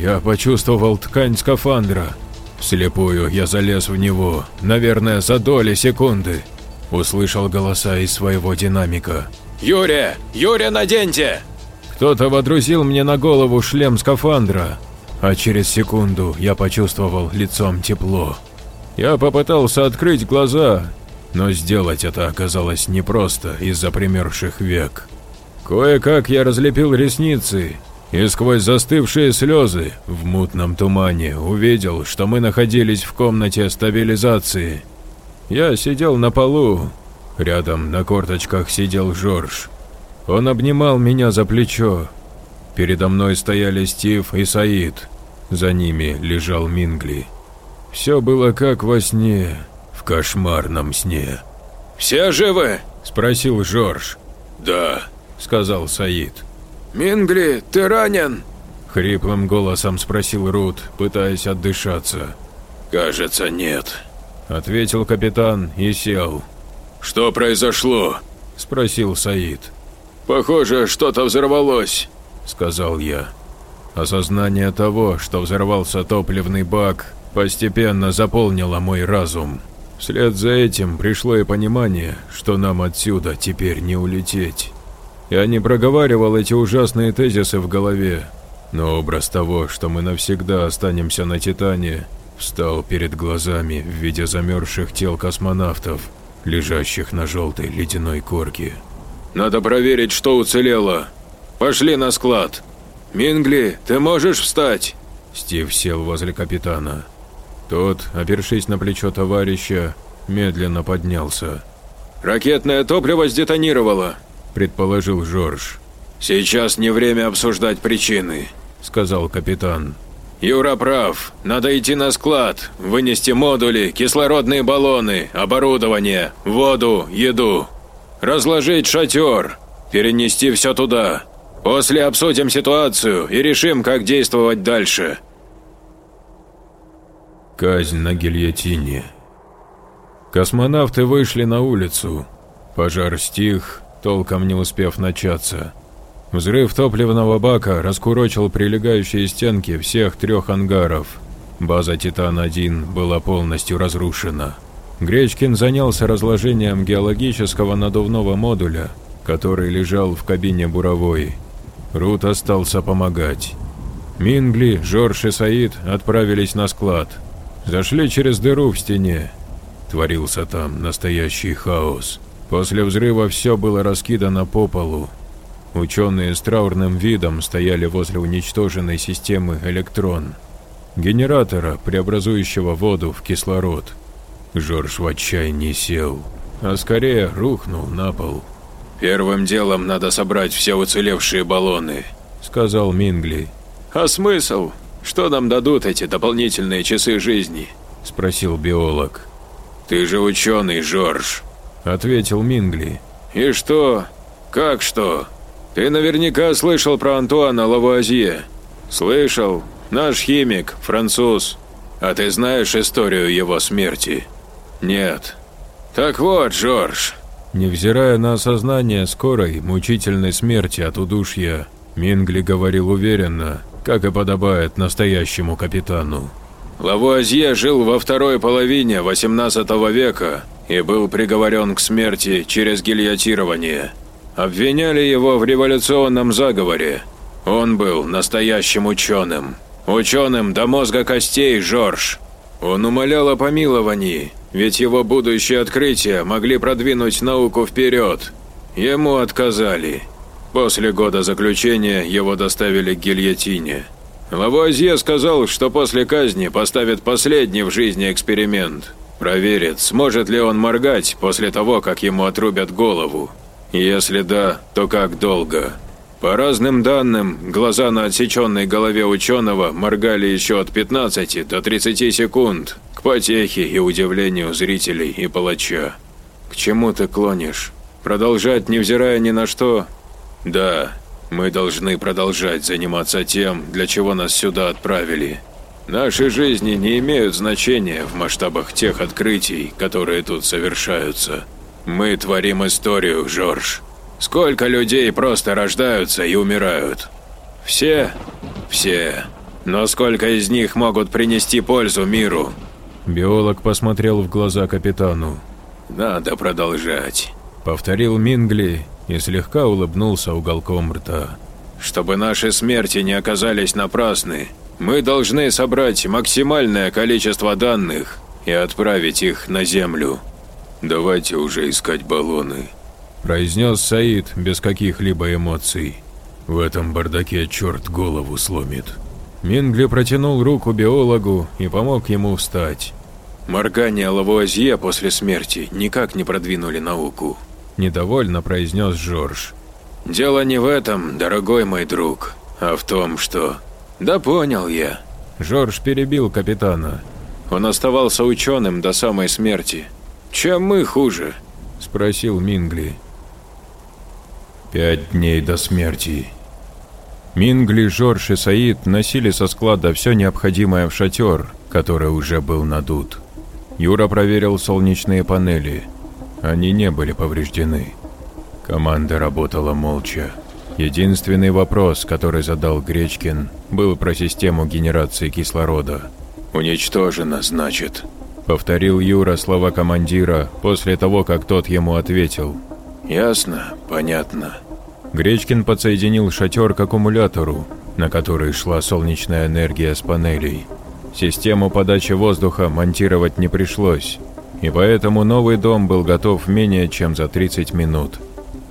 я почувствовал ткань скафандра. Вслепую я залез в него, наверное, за доли секунды. Услышал голоса из своего динамика. «Юрия! Юрия, наденьте!» Кто-то водрузил мне на голову шлем скафандра, а через секунду я почувствовал лицом тепло. Я попытался открыть глаза, но сделать это оказалось непросто из-за примерзших век. Кое-как я разлепил ресницы и сквозь застывшие слезы в мутном тумане увидел, что мы находились в комнате стабилизации. Я сидел на полу, рядом на корточках сидел Жорж. Он обнимал меня за плечо. Передо мной стояли Стив и Саид, за ними лежал Мингли. Все было как во сне, в кошмарном сне. «Все живы?» – спросил Жорж. «Да», – сказал Саид. «Мингли, ты ранен?» Хриплым голосом спросил Рут, пытаясь отдышаться. «Кажется, нет», – ответил капитан и сел. «Что произошло?» – спросил Саид. «Похоже, что-то взорвалось», – сказал я. Осознание того, что взорвался топливный бак, постепенно заполнило мой разум. Вслед за этим пришло и понимание, что нам отсюда теперь не улететь. Я не проговаривал эти ужасные тезисы в голове, но образ того, что мы навсегда останемся на Титане, встал перед глазами в виде замерзших тел космонавтов, лежащих на желтой ледяной корке. «Надо проверить, что уцелело. Пошли на склад. Мингли, ты можешь встать?» Стив сел возле капитана. Тот, опершись на плечо товарища, медленно поднялся. «Ракетное топливо сдетонировало», – предположил Жорж. «Сейчас не время обсуждать причины», – сказал капитан. «Юра прав. Надо идти на склад, вынести модули, кислородные баллоны, оборудование, воду, еду. Разложить шатер, перенести все туда. После обсудим ситуацию и решим, как действовать дальше». Казнь на гильотине. Космонавты вышли на улицу. Пожар стих, толком не успев начаться. Взрыв топливного бака раскурочил прилегающие стенки всех трех ангаров. База «Титан-1» была полностью разрушена. Гречкин занялся разложением геологического надувного модуля, который лежал в кабине буровой. Рут остался помогать. Мингли, Жорж и Саид отправились на склад – Зашли через дыру в стене. Творился там настоящий хаос. После взрыва все было раскидано по полу. Ученые с траурным видом стояли возле уничтоженной системы «Электрон», генератора, преобразующего воду в кислород. Жорж в отчаянии сел, а скорее рухнул на пол. «Первым делом надо собрать все уцелевшие баллоны», — сказал Мингли. «А смысл? «Что нам дадут эти дополнительные часы жизни?» – спросил биолог. «Ты же ученый, Жорж», – ответил Мингли. «И что? Как что? Ты наверняка слышал про Антуана Лавуазье. Слышал. Наш химик, француз. А ты знаешь историю его смерти? Нет. Так вот, Жорж». Невзирая на осознание скорой, мучительной смерти от удушья, Мингли говорил уверенно, как и подобает настоящему капитану. Лавуазье жил во второй половине 18 века и был приговорен к смерти через гильотирование. Обвиняли его в революционном заговоре. Он был настоящим ученым. Ученым до мозга костей, Жорж. Он умолял о помиловании, ведь его будущие открытия могли продвинуть науку вперед. Ему отказали. После года заключения его доставили к гильотине. Лавуазье сказал, что после казни поставит последний в жизни эксперимент. Проверит, сможет ли он моргать после того, как ему отрубят голову. Если да, то как долго. По разным данным, глаза на отсеченной голове ученого моргали еще от 15 до 30 секунд, к потехе и удивлению зрителей и палача. К чему ты клонишь? Продолжать, невзирая ни на что, «Да, мы должны продолжать заниматься тем, для чего нас сюда отправили. Наши жизни не имеют значения в масштабах тех открытий, которые тут совершаются. Мы творим историю, Жорж. Сколько людей просто рождаются и умирают? Все? Все. Но сколько из них могут принести пользу миру? Биолог посмотрел в глаза капитану. Надо продолжать. Повторил Мингли и слегка улыбнулся уголком рта. Чтобы наши смерти не оказались напрасны, мы должны собрать максимальное количество данных и отправить их на Землю. Давайте уже искать баллоны. Произнес Саид без каких-либо эмоций. В этом бардаке черт голову сломит. Мингли протянул руку биологу и помог ему встать. Моргание Лавуазье после смерти никак не продвинули науку. Недовольно произнес Жорж. Дело не в этом, дорогой мой друг, а в том, что... Да понял я. Жорж перебил капитана. Он оставался ученым до самой смерти. Чем мы хуже? Спросил Мингли. Пять дней до смерти. Мингли, Жорж и Саид носили со склада все необходимое в шатер, который уже был надут. Юра проверил солнечные панели. Они не были повреждены. Команда работала молча. Единственный вопрос, который задал Гречкин, был про систему генерации кислорода. «Уничтожено, значит», — повторил Юра слова командира после того, как тот ему ответил. «Ясно, понятно». Гречкин подсоединил шатер к аккумулятору, на который шла солнечная энергия с панелей. Систему подачи воздуха монтировать не пришлось, и поэтому новый дом был готов менее чем за 30 минут.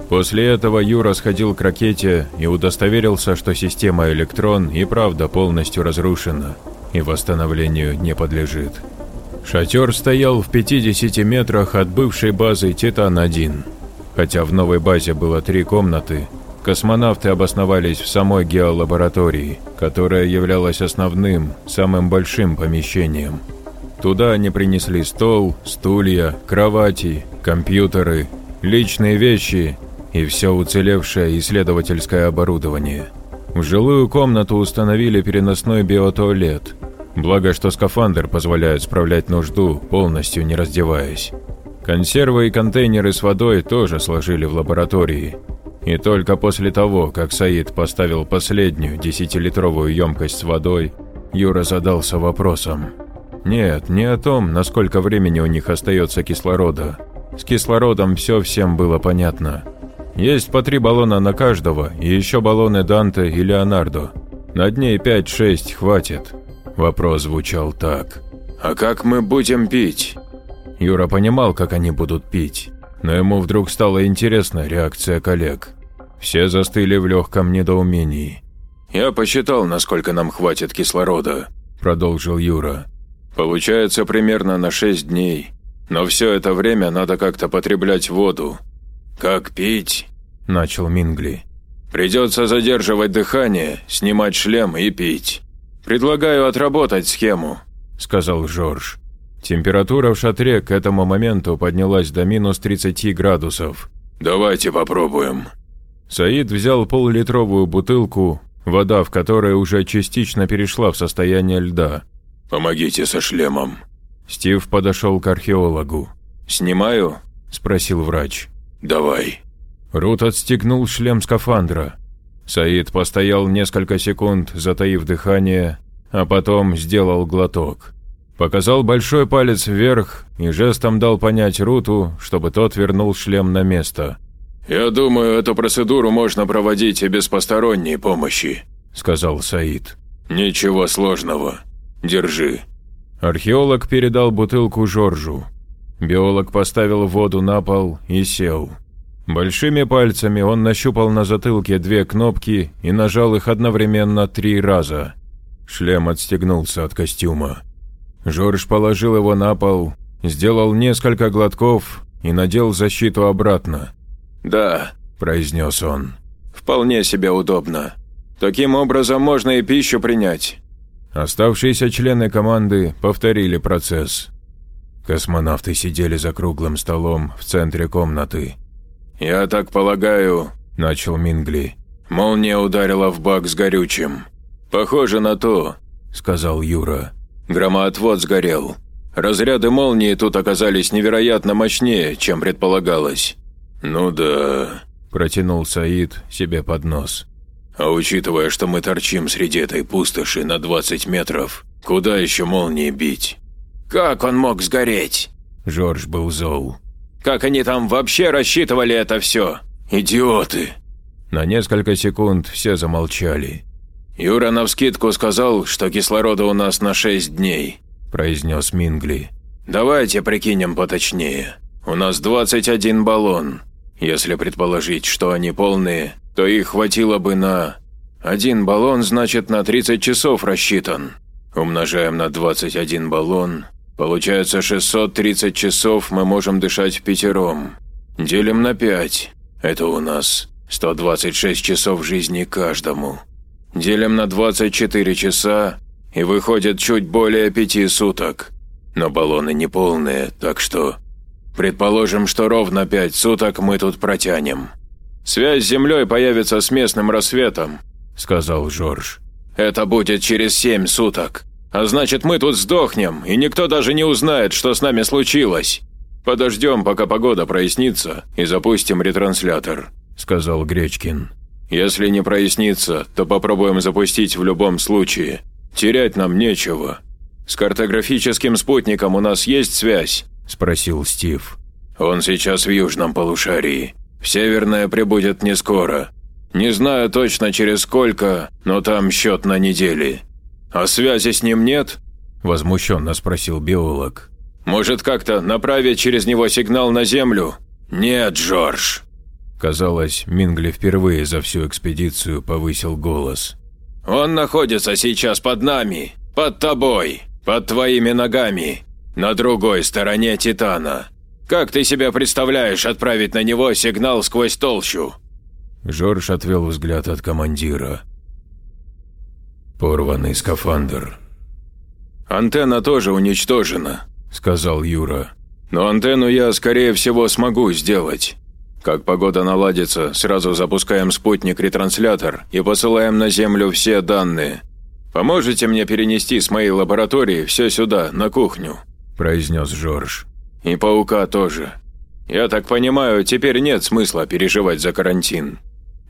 После этого Юра сходил к ракете и удостоверился, что система «Электрон» и правда полностью разрушена и восстановлению не подлежит. Шатер стоял в 50 метрах от бывшей базы «Титан-1». Хотя в новой базе было три комнаты, космонавты обосновались в самой геолаборатории, которая являлась основным, самым большим помещением. Туда они принесли стол, стулья, кровати, компьютеры, личные вещи и все уцелевшее исследовательское оборудование. В жилую комнату установили переносной биотуалет, благо что скафандр позволяет справлять нужду, полностью не раздеваясь. Консервы и контейнеры с водой тоже сложили в лаборатории. И только после того, как Саид поставил последнюю десятилитровую емкость с водой, Юра задался вопросом. Нет, не о том, насколько времени у них остается кислорода. С кислородом все всем было понятно. Есть по три баллона на каждого, и еще баллоны Данте и Леонардо. На дней 5-6 хватит. Вопрос звучал так. «А как мы будем пить?» Юра понимал, как они будут пить, но ему вдруг стала интересна реакция коллег. Все застыли в легком недоумении. «Я посчитал, насколько нам хватит кислорода», – продолжил Юра. «Получается примерно на шесть дней, но все это время надо как-то потреблять воду». «Как пить?» – начал Мингли. «Придется задерживать дыхание, снимать шлем и пить. Предлагаю отработать схему», – сказал Жорж. Температура в шатре к этому моменту поднялась до минус 30 градусов. «Давайте попробуем». Саид взял полулитровую бутылку, вода в которой уже частично перешла в состояние льда. «Помогите со шлемом». Стив подошел к археологу. «Снимаю?» – спросил врач. «Давай». Рут отстегнул шлем скафандра. Саид постоял несколько секунд, затаив дыхание, а потом сделал глоток. Показал большой палец вверх и жестом дал понять Руту, чтобы тот вернул шлем на место. «Я думаю, эту процедуру можно проводить и без посторонней помощи», – сказал Саид. «Ничего сложного. Держи». Археолог передал бутылку Жоржу. Биолог поставил воду на пол и сел. Большими пальцами он нащупал на затылке две кнопки и нажал их одновременно три раза. Шлем отстегнулся от костюма. Жорж положил его на пол, сделал несколько глотков и надел защиту обратно. «Да», – произнес он, – «вполне себе удобно. Таким образом можно и пищу принять». Оставшиеся члены команды повторили процесс. Космонавты сидели за круглым столом в центре комнаты. «Я так полагаю», – начал Мингли, – «молния ударила в бак с горючим». «Похоже на то», – сказал Юра. Громоотвод сгорел. Разряды молнии тут оказались невероятно мощнее, чем предполагалось. «Ну да», – протянул Саид себе под нос. А учитывая, что мы торчим среди этой пустоши на 20 метров, куда еще молнии бить? Как он мог сгореть? Жорж был зол. Как они там вообще рассчитывали это все? Идиоты! На несколько секунд все замолчали. Юра навскидку сказал, что кислорода у нас на 6 дней, произнес Мингли. Давайте прикинем поточнее. У нас 21 баллон. Если предположить, что они полные, то их хватило бы на… Один баллон, значит, на 30 часов рассчитан. Умножаем на 21 баллон. Получается 630 часов мы можем дышать пятером. Делим на 5. Это у нас 126 часов жизни каждому. Делим на 24 часа, и выходит чуть более пяти суток. Но баллоны не полные, так что… Предположим, что ровно пять суток мы тут протянем. Связь с Землей появится с местным рассветом, сказал Жорж. Это будет через семь суток. А значит, мы тут сдохнем, и никто даже не узнает, что с нами случилось. Подождем, пока погода прояснится, и запустим ретранслятор», – сказал Гречкин. «Если не прояснится, то попробуем запустить в любом случае. Терять нам нечего. С картографическим спутником у нас есть связь?» – спросил Стив. «Он сейчас в южном полушарии. В северное прибудет не скоро. Не знаю точно через сколько, но там счет на недели. А связи с ним нет?» – возмущенно спросил биолог. «Может, как-то направить через него сигнал на Землю?» «Нет, Джордж». Казалось, Мингли впервые за всю экспедицию повысил голос. «Он находится сейчас под нами, под тобой, под твоими ногами, на другой стороне Титана. Как ты себе представляешь отправить на него сигнал сквозь толщу?» Жорж отвел взгляд от командира. Порванный скафандр. «Антенна тоже уничтожена», – сказал Юра. «Но антенну я, скорее всего, смогу сделать. Как погода наладится, сразу запускаем спутник-ретранслятор и посылаем на Землю все данные. Поможете мне перенести с моей лаборатории все сюда, на кухню?» – произнес Жорж. «И паука тоже. Я так понимаю, теперь нет смысла переживать за карантин».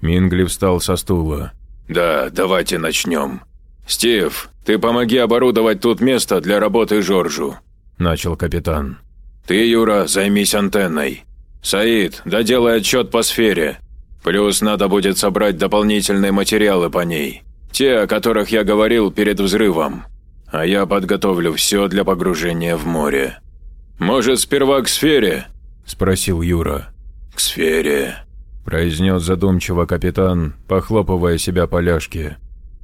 Мингли встал со стула. «Да, давайте начнем. «Стив, ты помоги оборудовать тут место для работы Жоржу», – начал капитан. «Ты, Юра, займись антенной. Саид, доделай отчет по сфере. Плюс надо будет собрать дополнительные материалы по ней. Те, о которых я говорил перед взрывом. А я подготовлю все для погружения в море». «Может, сперва к сфере?» – спросил Юра. «К сфере», – произнес задумчиво капитан, похлопывая себя по ляжке.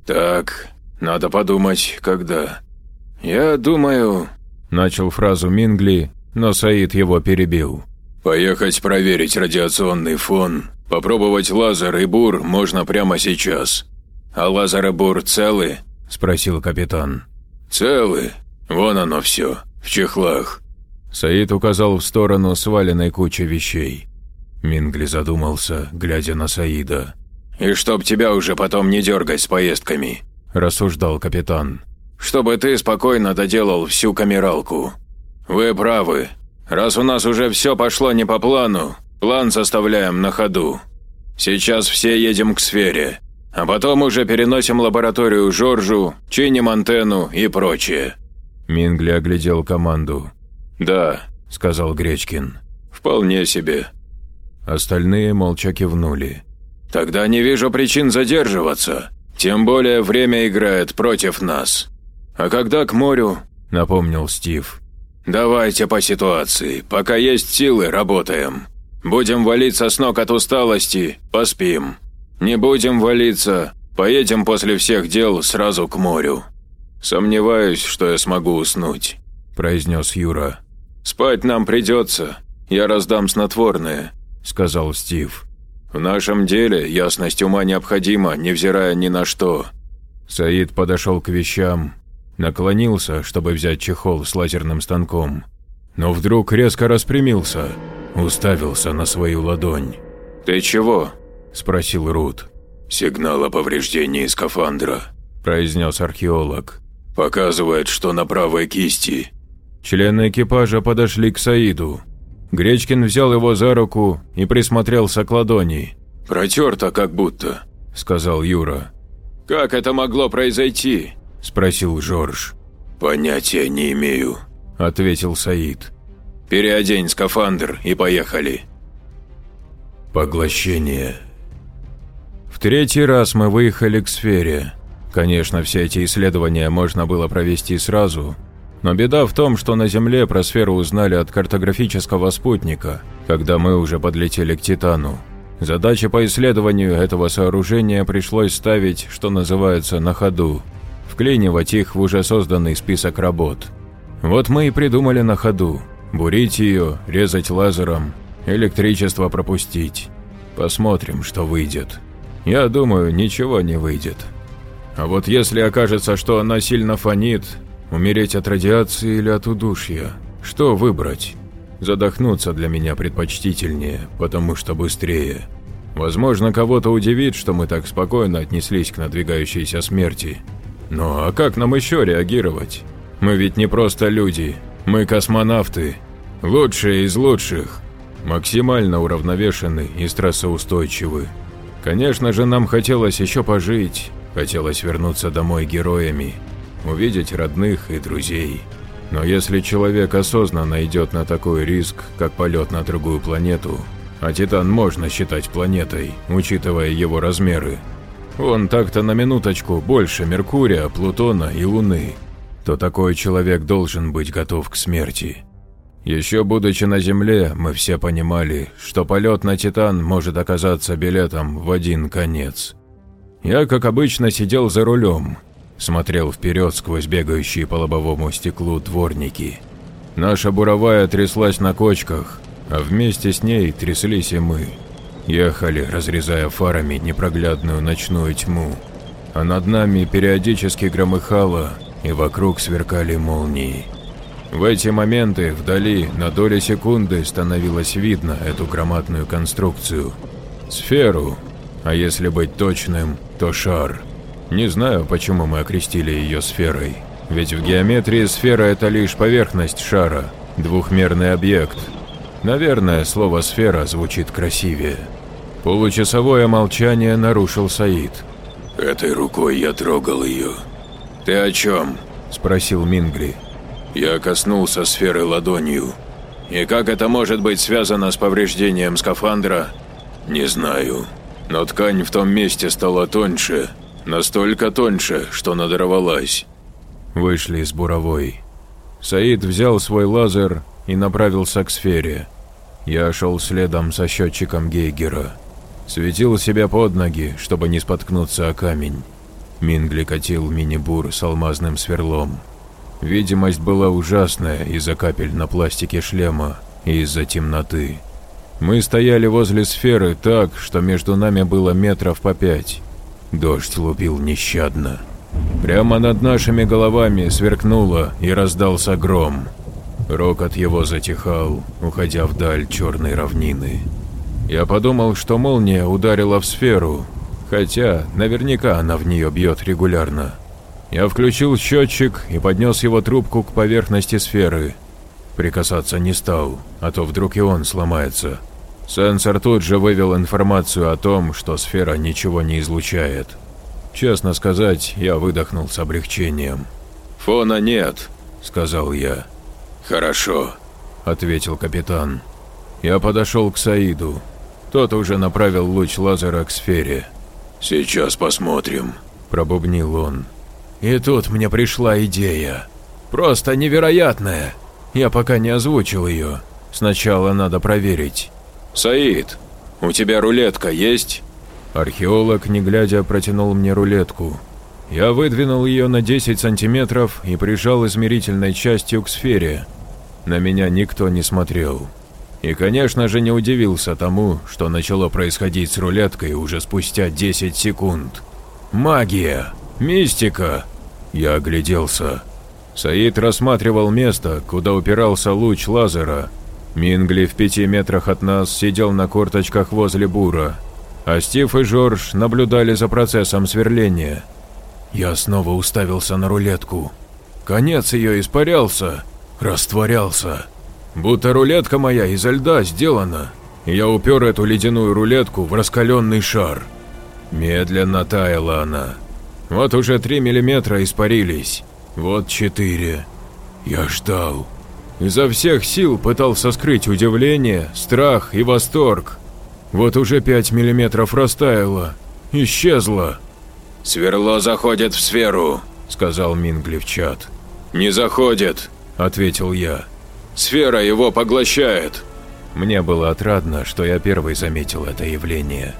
«Так, надо подумать, когда. Я думаю...» Начал фразу Мингли, но Саид его перебил. «Поехать проверить радиационный фон. Попробовать лазер и бур можно прямо сейчас. А лазер и бур целы?» – спросил капитан. «Целы. Вон оно все, в чехлах». Саид указал в сторону сваленной кучи вещей. Мингли задумался, глядя на Саида. «И чтоб тебя уже потом не дергать с поездками рассуждал капитан. «Чтобы ты спокойно доделал всю камералку. Вы правы. Раз у нас уже все пошло не по плану, план составляем на ходу. Сейчас все едем к сфере, а потом уже переносим лабораторию Жоржу, чиним антенну и прочее». Мингли оглядел команду. «Да», – сказал Гречкин. «Вполне себе». Остальные молча кивнули. «Тогда не вижу причин задерживаться. Тем более время играет против нас. А когда к морю, напомнил Стив. Давайте по ситуации, пока есть силы, работаем. Будем валиться с ног от усталости, поспим. Не будем валиться, поедем после всех дел сразу к морю. Сомневаюсь, что я смогу уснуть, произнес Юра. Спать нам придется, я раздам снотворное, сказал Стив. В нашем деле ясность ума необходима, невзирая ни на что». Саид подошел к вещам, наклонился, чтобы взять чехол с лазерным станком, но вдруг резко распрямился, уставился на свою ладонь. «Ты чего?» – спросил Рут. «Сигнал о повреждении скафандра», – произнес археолог. «Показывает, что на правой кисти». Члены экипажа подошли к Саиду. Гречкин взял его за руку и присмотрелся к ладони. «Протерто как будто», – сказал Юра. «Как это могло произойти?» – спросил Жорж. «Понятия не имею», – ответил Саид. «Переодень скафандр и поехали». Поглощение. В третий раз мы выехали к сфере. Конечно, все эти исследования можно было провести сразу, но беда в том, что на Земле про сферу узнали от картографического спутника, когда мы уже подлетели к Титану. Задачи по исследованию этого сооружения пришлось ставить, что называется, на ходу, вклинивать их в уже созданный список работ. Вот мы и придумали на ходу – бурить ее, резать лазером, электричество пропустить. Посмотрим, что выйдет. Я думаю, ничего не выйдет. А вот если окажется, что она сильно фонит, умереть от радиации или от удушья, что выбрать? Задохнуться для меня предпочтительнее, потому что быстрее. Возможно, кого-то удивит, что мы так спокойно отнеслись к надвигающейся смерти. Но а как нам еще реагировать? Мы ведь не просто люди, мы космонавты, лучшие из лучших, максимально уравновешены и стрессоустойчивы. Конечно же, нам хотелось еще пожить, хотелось вернуться домой героями, увидеть родных и друзей. Но если человек осознанно идет на такой риск, как полет на другую планету, а Титан можно считать планетой, учитывая его размеры, он так-то на минуточку больше Меркурия, Плутона и Луны, то такой человек должен быть готов к смерти. Еще будучи на Земле, мы все понимали, что полет на Титан может оказаться билетом в один конец. Я, как обычно, сидел за рулем, смотрел вперед сквозь бегающие по лобовому стеклу дворники. Наша буровая тряслась на кочках, а вместе с ней тряслись и мы. Ехали, разрезая фарами непроглядную ночную тьму, а над нами периодически громыхало, и вокруг сверкали молнии. В эти моменты вдали на доли секунды становилось видно эту громадную конструкцию. Сферу, а если быть точным, то шар. Не знаю, почему мы окрестили ее сферой. Ведь в геометрии сфера – это лишь поверхность шара, двухмерный объект. Наверное, слово «сфера» звучит красивее. Получасовое молчание нарушил Саид. «Этой рукой я трогал ее». «Ты о чем?» – спросил Мингли. Я коснулся сферы ладонью. И как это может быть связано с повреждением скафандра? Не знаю. Но ткань в том месте стала тоньше. Настолько тоньше, что надорвалась. Вышли из буровой. Саид взял свой лазер и направился к сфере. Я шел следом со счетчиком Гейгера. Светил себя под ноги, чтобы не споткнуться о камень. Мингли катил мини-бур с алмазным сверлом. Видимость была ужасная из-за капель на пластике шлема и из-за темноты. Мы стояли возле сферы так, что между нами было метров по пять. Дождь лупил нещадно. Прямо над нашими головами сверкнуло и раздался гром. Рокот его затихал, уходя вдаль черной равнины. Я подумал, что молния ударила в сферу, хотя наверняка она в нее бьет регулярно. Я включил счетчик и поднес его трубку к поверхности сферы. Прикасаться не стал, а то вдруг и он сломается. Сенсор тут же вывел информацию о том, что сфера ничего не излучает. Честно сказать, я выдохнул с облегчением. «Фона нет», — сказал я. «Хорошо», — ответил капитан. Я подошел к Саиду. Тот уже направил луч лазера к сфере. «Сейчас посмотрим», – пробубнил он. И тут мне пришла идея. Просто невероятная. Я пока не озвучил ее. Сначала надо проверить. «Саид, у тебя рулетка есть?» Археолог, не глядя, протянул мне рулетку. Я выдвинул ее на 10 сантиметров и прижал измерительной частью к сфере. На меня никто не смотрел. И, конечно же, не удивился тому, что начало происходить с рулеткой уже спустя 10 секунд. Магия! Мистика! Я огляделся. Саид рассматривал место, куда упирался луч лазера. Мингли в пяти метрах от нас сидел на корточках возле бура, а Стив и Жорж наблюдали за процессом сверления. Я снова уставился на рулетку. Конец ее испарялся, растворялся. Будто рулетка моя изо льда сделана. Я упер эту ледяную рулетку в раскаленный шар. Медленно таяла она. Вот уже три миллиметра испарились. Вот четыре. Я ждал. Изо всех сил пытался скрыть удивление, страх и восторг. Вот уже пять миллиметров растаяло. Исчезло. «Сверло заходит в сферу», – сказал Мингли в чат. «Не заходит», – ответил я. «Сфера его поглощает». Мне было отрадно, что я первый заметил это явление.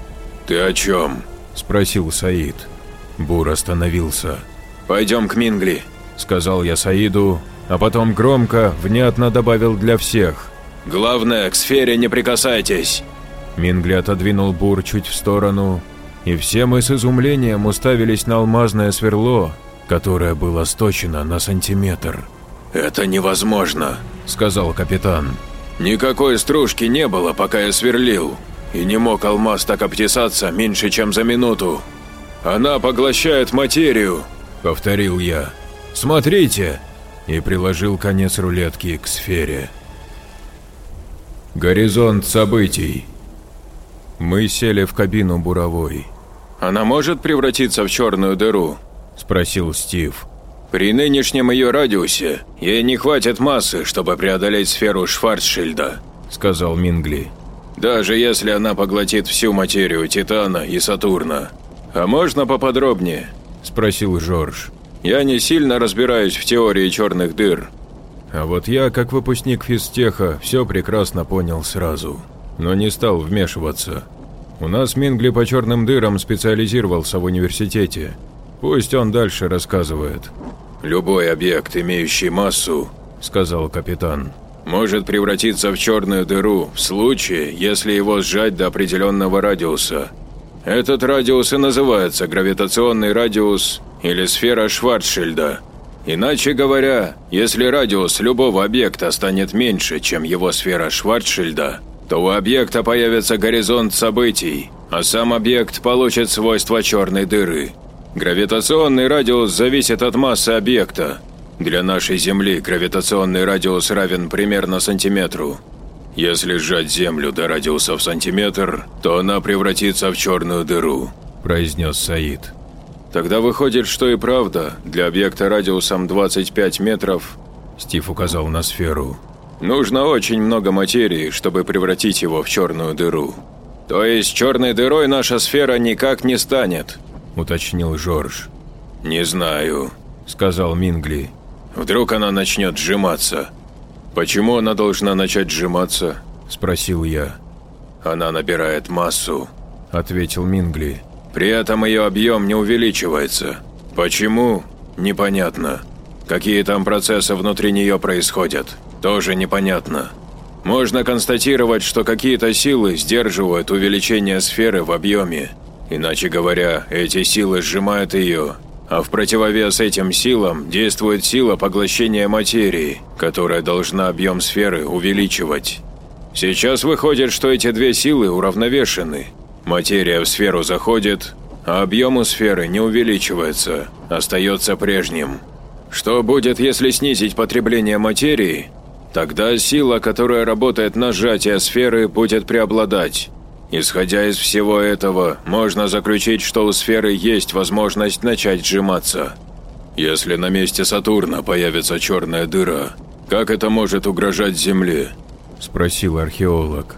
«Ты о чем?» – спросил Саид. Бур остановился. «Пойдем к Мингли», – сказал я Саиду, а потом громко, внятно добавил для всех. «Главное, к сфере не прикасайтесь!» Мингли отодвинул бур чуть в сторону, и все мы с изумлением уставились на алмазное сверло, которое было сточено на сантиметр. «Это невозможно», – сказал капитан. «Никакой стружки не было, пока я сверлил, и не мог алмаз так обтесаться меньше, чем за минуту. Она поглощает материю», – повторил я. «Смотрите!» И приложил конец рулетки к сфере. Горизонт событий. Мы сели в кабину буровой. «Она может превратиться в черную дыру?» – спросил Стив. «При нынешнем ее радиусе ей не хватит массы, чтобы преодолеть сферу Шварцшильда», – сказал Мингли. «Даже если она поглотит всю материю Титана и Сатурна». «А можно поподробнее?» – спросил Жорж. Я не сильно разбираюсь в теории черных дыр. А вот я, как выпускник физтеха, все прекрасно понял сразу, но не стал вмешиваться. У нас Мингли по черным дырам специализировался в университете. Пусть он дальше рассказывает. «Любой объект, имеющий массу», – сказал капитан, – «может превратиться в черную дыру в случае, если его сжать до определенного радиуса. Этот радиус и называется гравитационный радиус или сфера Шварцшильда. Иначе говоря, если радиус любого объекта станет меньше, чем его сфера Шварцшильда, то у объекта появится горизонт событий, а сам объект получит свойства черной дыры. Гравитационный радиус зависит от массы объекта. Для нашей Земли гравитационный радиус равен примерно сантиметру. Если сжать Землю до радиуса в сантиметр, то она превратится в черную дыру», – произнес Саид. Тогда выходит, что и правда, для объекта радиусом 25 метров, Стив указал на сферу, нужно очень много материи, чтобы превратить его в черную дыру. То есть черной дырой наша сфера никак не станет, уточнил Жорж. Не знаю, сказал Мингли. Вдруг она начнет сжиматься. Почему она должна начать сжиматься? спросил я. Она набирает массу, ответил Мингли. При этом ее объем не увеличивается. Почему? Непонятно. Какие там процессы внутри нее происходят? Тоже непонятно. Можно констатировать, что какие-то силы сдерживают увеличение сферы в объеме. Иначе говоря, эти силы сжимают ее, а в противовес этим силам действует сила поглощения материи, которая должна объем сферы увеличивать. Сейчас выходит, что эти две силы уравновешены, Материя в сферу заходит, а объем у сферы не увеличивается, остается прежним. Что будет, если снизить потребление материи? Тогда сила, которая работает на сжатие сферы, будет преобладать. Исходя из всего этого, можно заключить, что у сферы есть возможность начать сжиматься. Если на месте Сатурна появится черная дыра, как это может угрожать Земле? Спросил археолог.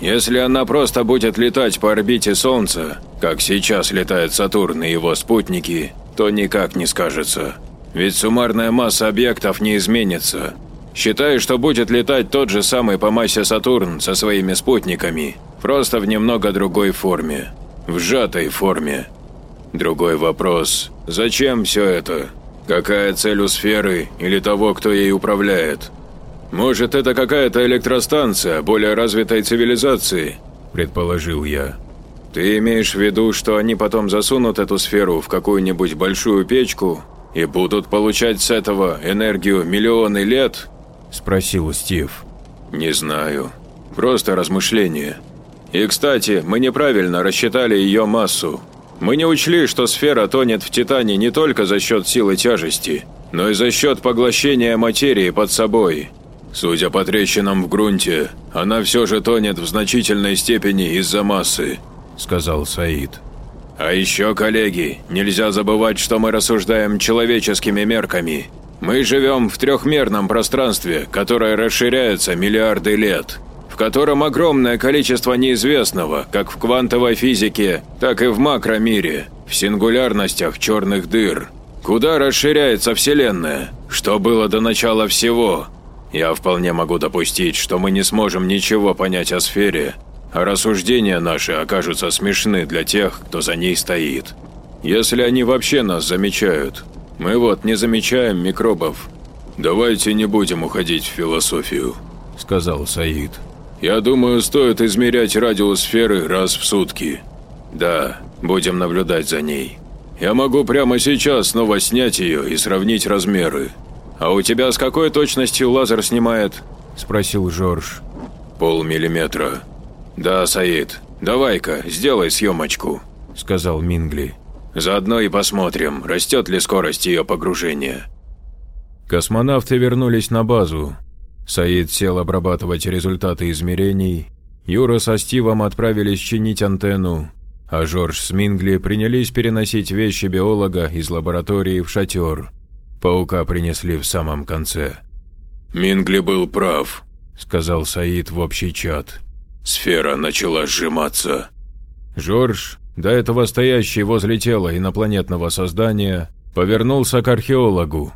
Если она просто будет летать по орбите Солнца, как сейчас летает Сатурн и его спутники, то никак не скажется. Ведь суммарная масса объектов не изменится. Считаю, что будет летать тот же самый по массе Сатурн со своими спутниками, просто в немного другой форме. В сжатой форме. Другой вопрос. Зачем все это? Какая цель у сферы или того, кто ей управляет? «Может, это какая-то электростанция более развитой цивилизации?» – предположил я. «Ты имеешь в виду, что они потом засунут эту сферу в какую-нибудь большую печку и будут получать с этого энергию миллионы лет?» – спросил Стив. «Не знаю. Просто размышление. И, кстати, мы неправильно рассчитали ее массу. Мы не учли, что сфера тонет в Титане не только за счет силы тяжести, но и за счет поглощения материи под собой». Судя по трещинам в грунте, она все же тонет в значительной степени из-за массы», – сказал Саид. А еще, коллеги, нельзя забывать, что мы рассуждаем человеческими мерками. Мы живем в трехмерном пространстве, которое расширяется миллиарды лет, котором огромное количество неизвестного, как в квантовой физике, так и в макромире, в сингулярностях черных дыр. Куда расширяется Вселенная? Что было до начала всего? Я вполне могу допустить, что мы не сможем ничего понять о сфере, а рассуждения наши окажутся смешны для тех, кто за ней стоит. Если они вообще нас замечают, мы вот не замечаем микробов. Давайте не будем уходить в философию, сказал Саид. Я думаю, стоит измерять радиус сферы раз в сутки. Да, будем наблюдать за ней. Я могу прямо сейчас снова снять ее и сравнить размеры. А у тебя с какой точностью лазер снимает? спросил Жорж. Полмиллиметра. Да, Саид. Давай-ка, сделай съемочку, сказал Мингли. Заодно и посмотрим, растет ли скорость ее погружения. Космонавты вернулись на базу. Саид сел обрабатывать результаты измерений, Юра со Стивом отправились чинить антенну, а Жорж с Мингли принялись переносить вещи биолога из лаборатории в шатер. Паука принесли в самом конце. «Мингли был прав», – сказал Саид в общий чат. «Сфера начала сжиматься». Жорж, до этого стоящий возле тела инопланетного создания, повернулся к археологу.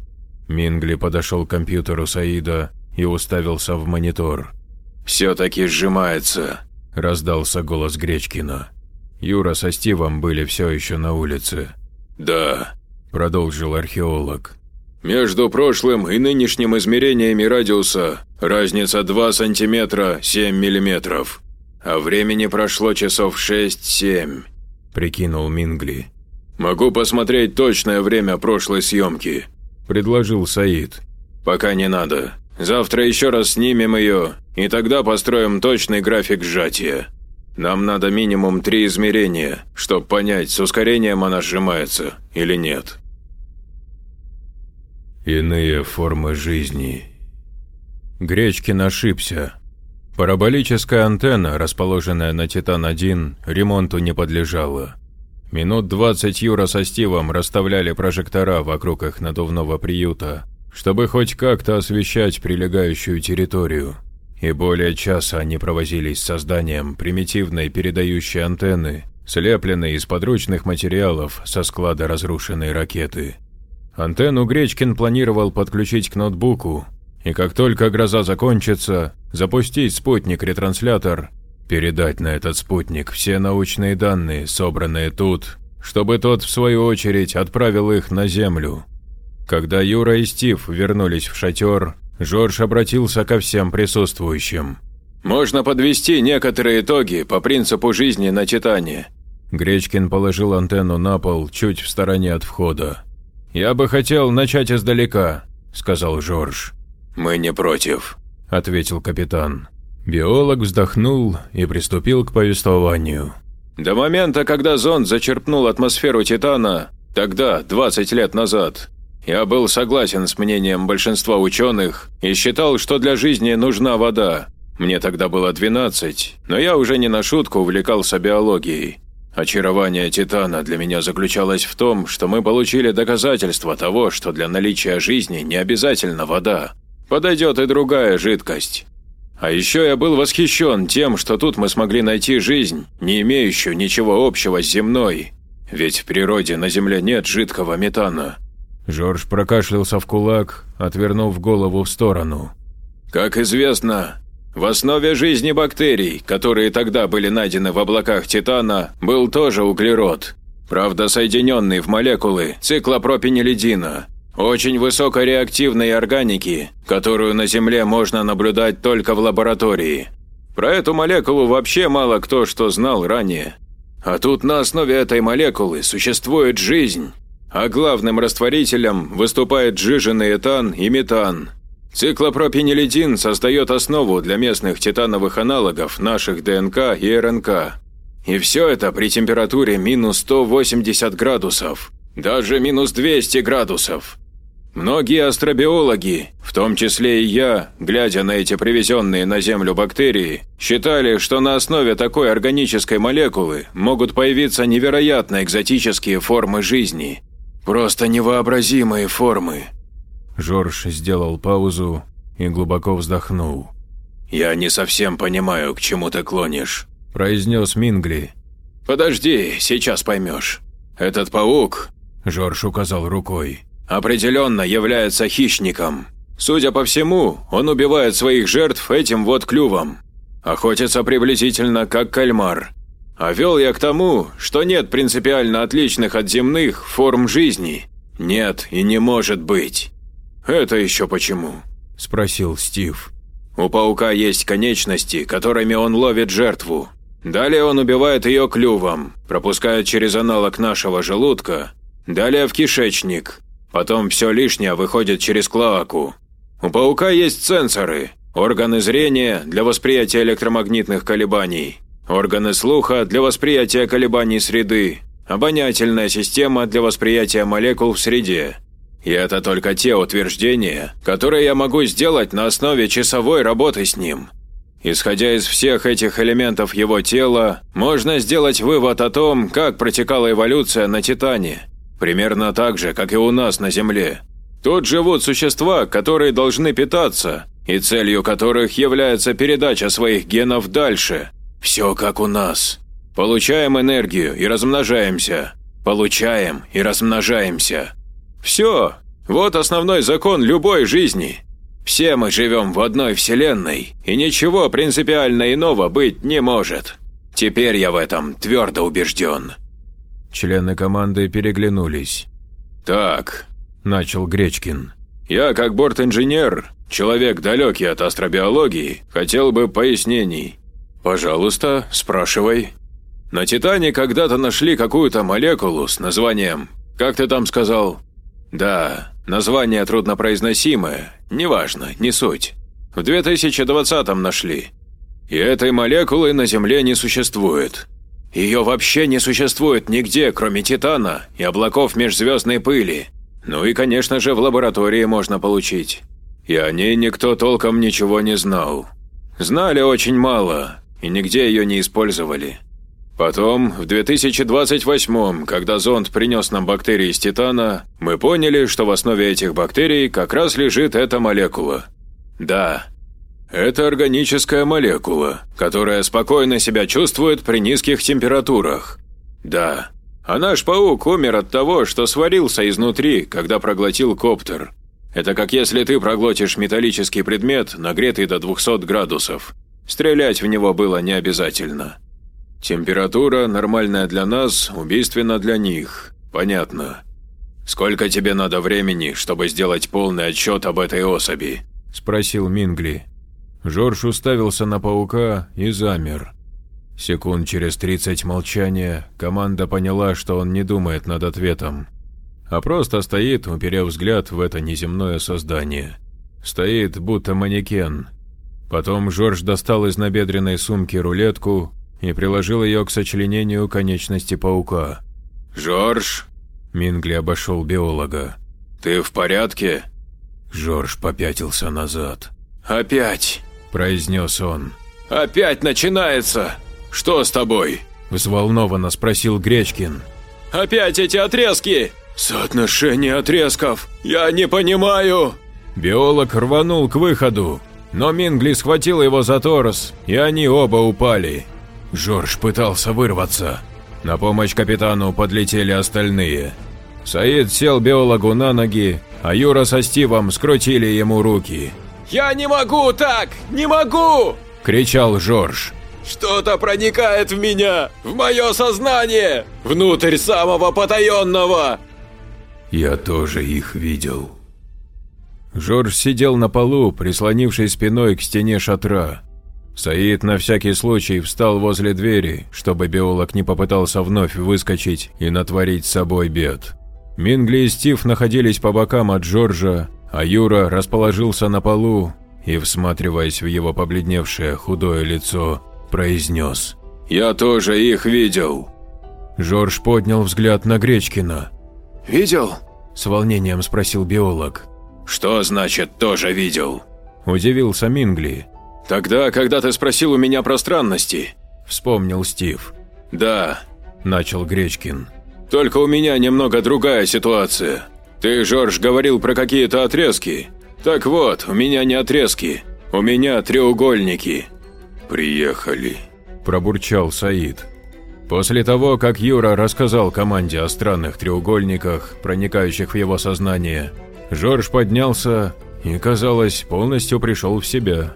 Мингли подошел к компьютеру Саида и уставился в монитор. «Все-таки сжимается», – раздался голос Гречкина. Юра со Стивом были все еще на улице. «Да», – продолжил археолог. «Между прошлым и нынешним измерениями радиуса разница 2 сантиметра 7 миллиметров, а времени прошло часов 6-7. – прикинул Мингли. «Могу посмотреть точное время прошлой съемки», – предложил Саид. «Пока не надо. Завтра еще раз снимем ее, и тогда построим точный график сжатия. Нам надо минимум три измерения, чтобы понять, с ускорением она сжимается или нет». Иные формы жизни. Гречкин ошибся. Параболическая антенна, расположенная на Титан-1, ремонту не подлежала. Минут 20 Юра со Стивом расставляли прожектора вокруг их надувного приюта, чтобы хоть как-то освещать прилегающую территорию. И более часа они провозились с созданием примитивной передающей антенны, слепленной из подручных материалов со склада разрушенной ракеты. Антенну Гречкин планировал подключить к ноутбуку, и как только гроза закончится, запустить спутник-ретранслятор, передать на этот спутник все научные данные, собранные тут, чтобы тот, в свою очередь, отправил их на Землю. Когда Юра и Стив вернулись в шатер, Жорж обратился ко всем присутствующим. «Можно подвести некоторые итоги по принципу жизни на Титане». Гречкин положил антенну на пол чуть в стороне от входа. «Я бы хотел начать издалека», – сказал Жорж. «Мы не против», – ответил капитан. Биолог вздохнул и приступил к повествованию. «До момента, когда зонд зачерпнул атмосферу Титана, тогда, 20 лет назад, я был согласен с мнением большинства ученых и считал, что для жизни нужна вода. Мне тогда было 12, но я уже не на шутку увлекался биологией. Очарование Титана для меня заключалось в том, что мы получили доказательство того, что для наличия жизни не обязательно вода. Подойдет и другая жидкость. А еще я был восхищен тем, что тут мы смогли найти жизнь, не имеющую ничего общего с земной. Ведь в природе на Земле нет жидкого метана. Жорж прокашлялся в кулак, отвернув голову в сторону. Как известно, в основе жизни бактерий, которые тогда были найдены в облаках Титана, был тоже углерод. Правда, соединенный в молекулы циклопропенилидина, очень высокореактивной органики, которую на Земле можно наблюдать только в лаборатории. Про эту молекулу вообще мало кто что знал ранее. А тут на основе этой молекулы существует жизнь, а главным растворителем выступает сжиженный этан и метан. Циклопропенилидин создает основу для местных титановых аналогов наших ДНК и РНК. И все это при температуре минус 180 градусов, даже минус 200 градусов. Многие астробиологи, в том числе и я, глядя на эти привезенные на Землю бактерии, считали, что на основе такой органической молекулы могут появиться невероятно экзотические формы жизни. Просто невообразимые формы. Жорж сделал паузу и глубоко вздохнул. «Я не совсем понимаю, к чему ты клонишь», – произнес Мингли. «Подожди, сейчас поймешь. Этот паук», – Жорж указал рукой, – «определенно является хищником. Судя по всему, он убивает своих жертв этим вот клювом. Охотится приблизительно как кальмар. А вел я к тому, что нет принципиально отличных от земных форм жизни. Нет и не может быть. Это еще почему? Спросил Стив. У паука есть конечности, которыми он ловит жертву. Далее он убивает ее клювом, пропускает через аналог нашего желудка, далее в кишечник. Потом все лишнее выходит через клоаку. У паука есть сенсоры, органы зрения для восприятия электромагнитных колебаний, органы слуха для восприятия колебаний среды, обонятельная система для восприятия молекул в среде. И это только те утверждения, которые я могу сделать на основе часовой работы с ним. Исходя из всех этих элементов его тела, можно сделать вывод о том, как протекала эволюция на Титане. Примерно так же, как и у нас на Земле. Тут живут существа, которые должны питаться, и целью которых является передача своих генов дальше. Все как у нас. Получаем энергию и размножаемся. Получаем и размножаемся. Все. Вот основной закон любой жизни. Все мы живем в одной вселенной, и ничего принципиально иного быть не может. Теперь я в этом твердо убежден. Члены команды переглянулись. «Так, – начал Гречкин. «Я, как борт-инженер, человек далекий от астробиологии, хотел бы пояснений. Пожалуйста, спрашивай». На Титане когда-то нашли какую-то молекулу с названием... Как ты там сказал? Да, название труднопроизносимое, неважно, не суть. В 2020-м нашли. И этой молекулы на Земле не существует. Ее вообще не существует нигде, кроме Титана и облаков межзвездной пыли. Ну и, конечно же, в лаборатории можно получить. И о ней никто толком ничего не знал. Знали очень мало, и нигде ее не использовали. Потом, в 2028 когда зонд принес нам бактерии из Титана, мы поняли, что в основе этих бактерий как раз лежит эта молекула. Да, это органическая молекула, которая спокойно себя чувствует при низких температурах. Да, а наш паук умер от того, что сварился изнутри, когда проглотил коптер. Это как если ты проглотишь металлический предмет, нагретый до 200 градусов. Стрелять в него было не обязательно. Температура нормальная для нас, убийственна для них. Понятно. Сколько тебе надо времени, чтобы сделать полный отчет об этой особи? Спросил Мингли. Жорж уставился на паука и замер. Секунд через 30 молчания команда поняла, что он не думает над ответом, а просто стоит, уперев взгляд в это неземное создание. Стоит, будто манекен. Потом Жорж достал из набедренной сумки рулетку и приложил ее к сочленению конечности паука. «Жорж?» Мингли обошел биолога. «Ты в порядке?» Жорж попятился назад. «Опять?» – произнес он. «Опять начинается!» «Что с тобой?» – взволнованно спросил Гречкин. «Опять эти отрезки! Соотношение отрезков! Я не понимаю!» Биолог рванул к выходу, но Мингли схватил его за торс, и они оба упали. Жорж пытался вырваться. На помощь капитану подлетели остальные. Саид сел биологу на ноги, а Юра со Стивом скрутили ему руки. «Я не могу так! Не могу!» – кричал Жорж. Что-то проникает в меня, в мое сознание, внутрь самого потаенного. Я тоже их видел. Жорж сидел на полу, прислонившись спиной к стене шатра. Саид на всякий случай встал возле двери, чтобы биолог не попытался вновь выскочить и натворить с собой бед. Мингли и Стив находились по бокам от Джорджа, а Юра расположился на полу и, всматриваясь в его побледневшее худое лицо, произнес. «Я тоже их видел». Жорж поднял взгляд на Гречкина. «Видел?» – с волнением спросил биолог. «Что значит «тоже видел»?» – удивился Мингли. «Тогда, когда ты спросил у меня про странности», – вспомнил Стив. «Да», – начал Гречкин. «Только у меня немного другая ситуация. Ты, Жорж, говорил про какие-то отрезки. Так вот, у меня не отрезки, у меня треугольники». «Приехали», – пробурчал Саид. После того, как Юра рассказал команде о странных треугольниках, проникающих в его сознание, Жорж поднялся и, казалось, полностью пришел в себя.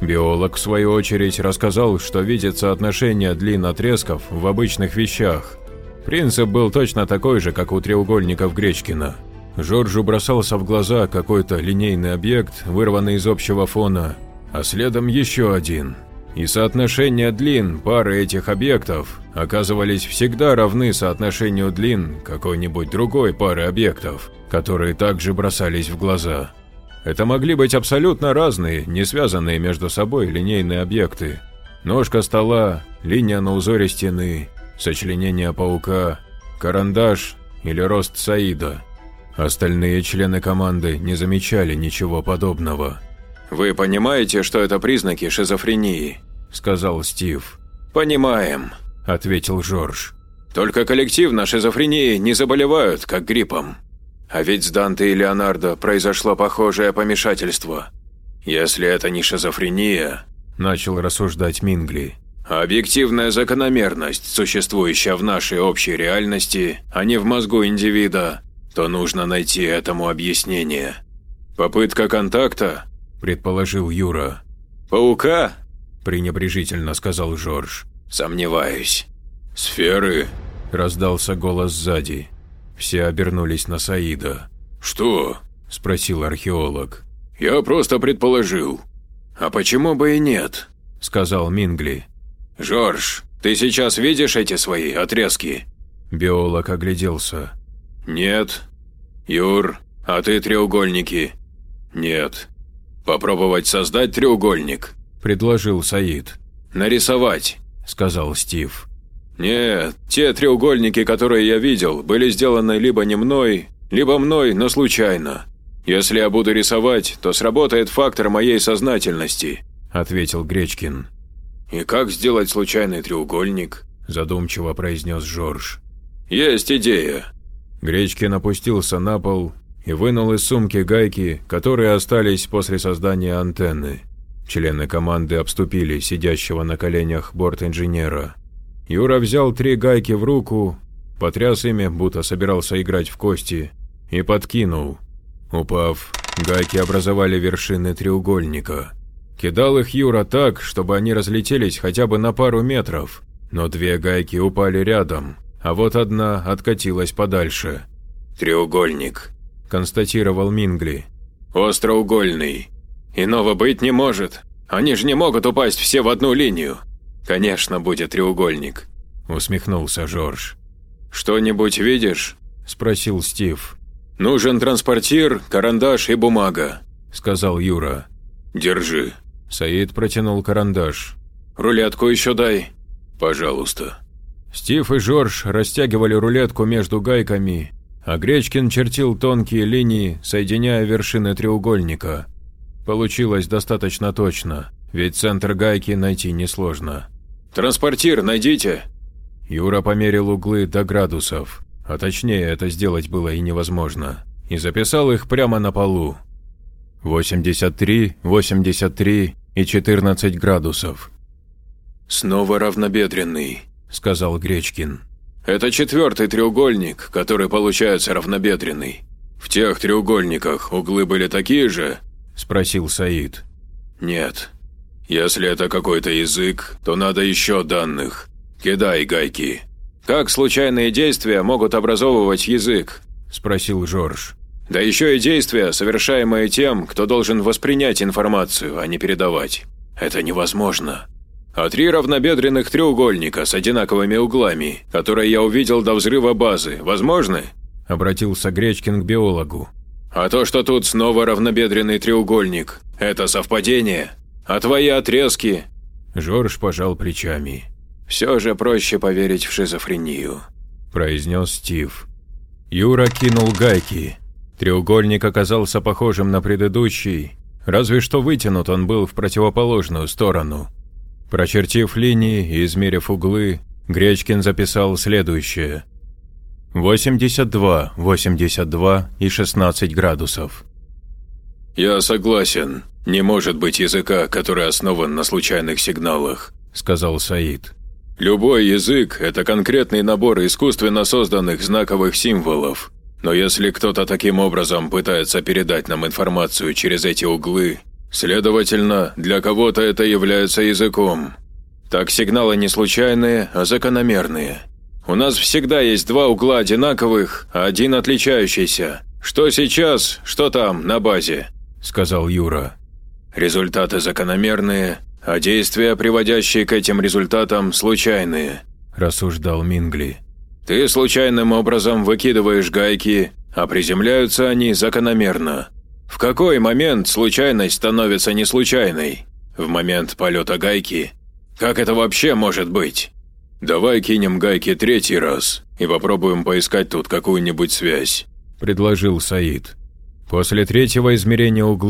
Биолог, в свою очередь, рассказал, что видит соотношение длин отрезков в обычных вещах. Принцип был точно такой же, как у треугольников Гречкина. Жоржу бросался в глаза какой-то линейный объект, вырванный из общего фона, а следом еще один – и соотношение длин пары этих объектов оказывались всегда равны соотношению длин какой-нибудь другой пары объектов, которые также бросались в глаза. Это могли быть абсолютно разные, не связанные между собой линейные объекты. Ножка стола, линия на узоре стены, сочленение паука, карандаш или рост Саида. Остальные члены команды не замечали ничего подобного. «Вы понимаете, что это признаки шизофрении?» – сказал Стив. «Понимаем», – ответил Жорж. «Только коллективно шизофрении не заболевают, как гриппом. А ведь с Данте и Леонардо произошло похожее помешательство. Если это не шизофрения», – начал рассуждать Мингли, а объективная закономерность, существующая в нашей общей реальности, а не в мозгу индивида, то нужно найти этому объяснение. Попытка контакта – предположил Юра. «Паука?» – пренебрежительно сказал Жорж. «Сомневаюсь». «Сферы?» – раздался голос сзади. Все обернулись на Саида. «Что?» – спросил археолог. «Я просто предположил». «А почему бы и нет?» – сказал Мингли. «Жорж, ты сейчас видишь эти свои отрезки?» Биолог огляделся. «Нет». «Юр, а ты треугольники?» «Нет». «Попробовать создать треугольник?» – предложил Саид. «Нарисовать», – сказал Стив. «Нет, те треугольники, которые я видел, были сделаны либо не мной, либо мной, но случайно. Если я буду рисовать, то сработает фактор моей сознательности», – ответил Гречкин. «И как сделать случайный треугольник?» – задумчиво произнес Жорж. «Есть идея». Гречкин опустился на пол и вынул из сумки гайки, которые остались после создания антенны. Члены команды обступили сидящего на коленях борт-инженера. Юра взял три гайки в руку, потряс ими, будто собирался играть в кости, и подкинул. Упав, гайки образовали вершины треугольника. Кидал их Юра так, чтобы они разлетелись хотя бы на пару метров, но две гайки упали рядом, а вот одна откатилась подальше. «Треугольник», констатировал Мингли. «Остроугольный. Иного быть не может. Они же не могут упасть все в одну линию. Конечно, будет треугольник», – усмехнулся Жорж. «Что-нибудь видишь?» – спросил Стив. «Нужен транспортир, карандаш и бумага», – сказал Юра. «Держи». Саид протянул карандаш. «Рулетку еще дай». «Пожалуйста». Стив и Жорж растягивали рулетку между гайками а Гречкин чертил тонкие линии, соединяя вершины треугольника. Получилось достаточно точно, ведь центр гайки найти несложно. «Транспортир найдите!» Юра померил углы до градусов, а точнее это сделать было и невозможно, и записал их прямо на полу. 83, 83 и 14 градусов. «Снова равнобедренный», – сказал Гречкин. Это четвертый треугольник, который получается равнобедренный. В тех треугольниках углы были такие же? Спросил Саид. Нет. Если это какой-то язык, то надо еще данных. Кидай гайки. Как случайные действия могут образовывать язык? Спросил Жорж. Да еще и действия, совершаемые тем, кто должен воспринять информацию, а не передавать. Это невозможно а три равнобедренных треугольника с одинаковыми углами, которые я увидел до взрыва базы, возможны?» – обратился Гречкин к биологу. «А то, что тут снова равнобедренный треугольник, это совпадение? А твои отрезки?» Жорж пожал плечами. «Все же проще поверить в шизофрению», – произнес Стив. Юра кинул гайки. Треугольник оказался похожим на предыдущий, разве что вытянут он был в противоположную сторону. Прочертив линии и измерив углы, Гречкин записал следующее. 82, 82 и 16 градусов. «Я согласен. Не может быть языка, который основан на случайных сигналах», – сказал Саид. «Любой язык – это конкретный набор искусственно созданных знаковых символов. Но если кто-то таким образом пытается передать нам информацию через эти углы, следовательно, для кого-то это является языком. Так сигналы не случайные, а закономерные. У нас всегда есть два угла одинаковых, а один отличающийся. Что сейчас, что там, на базе», – сказал Юра. «Результаты закономерные, а действия, приводящие к этим результатам, случайные», – рассуждал Мингли. «Ты случайным образом выкидываешь гайки, а приземляются они закономерно. В какой момент случайность становится неслучайной? В момент полета гайки? Как это вообще может быть?» «Давай кинем гайки третий раз и попробуем поискать тут какую-нибудь связь», – предложил Саид. После третьего измерения углов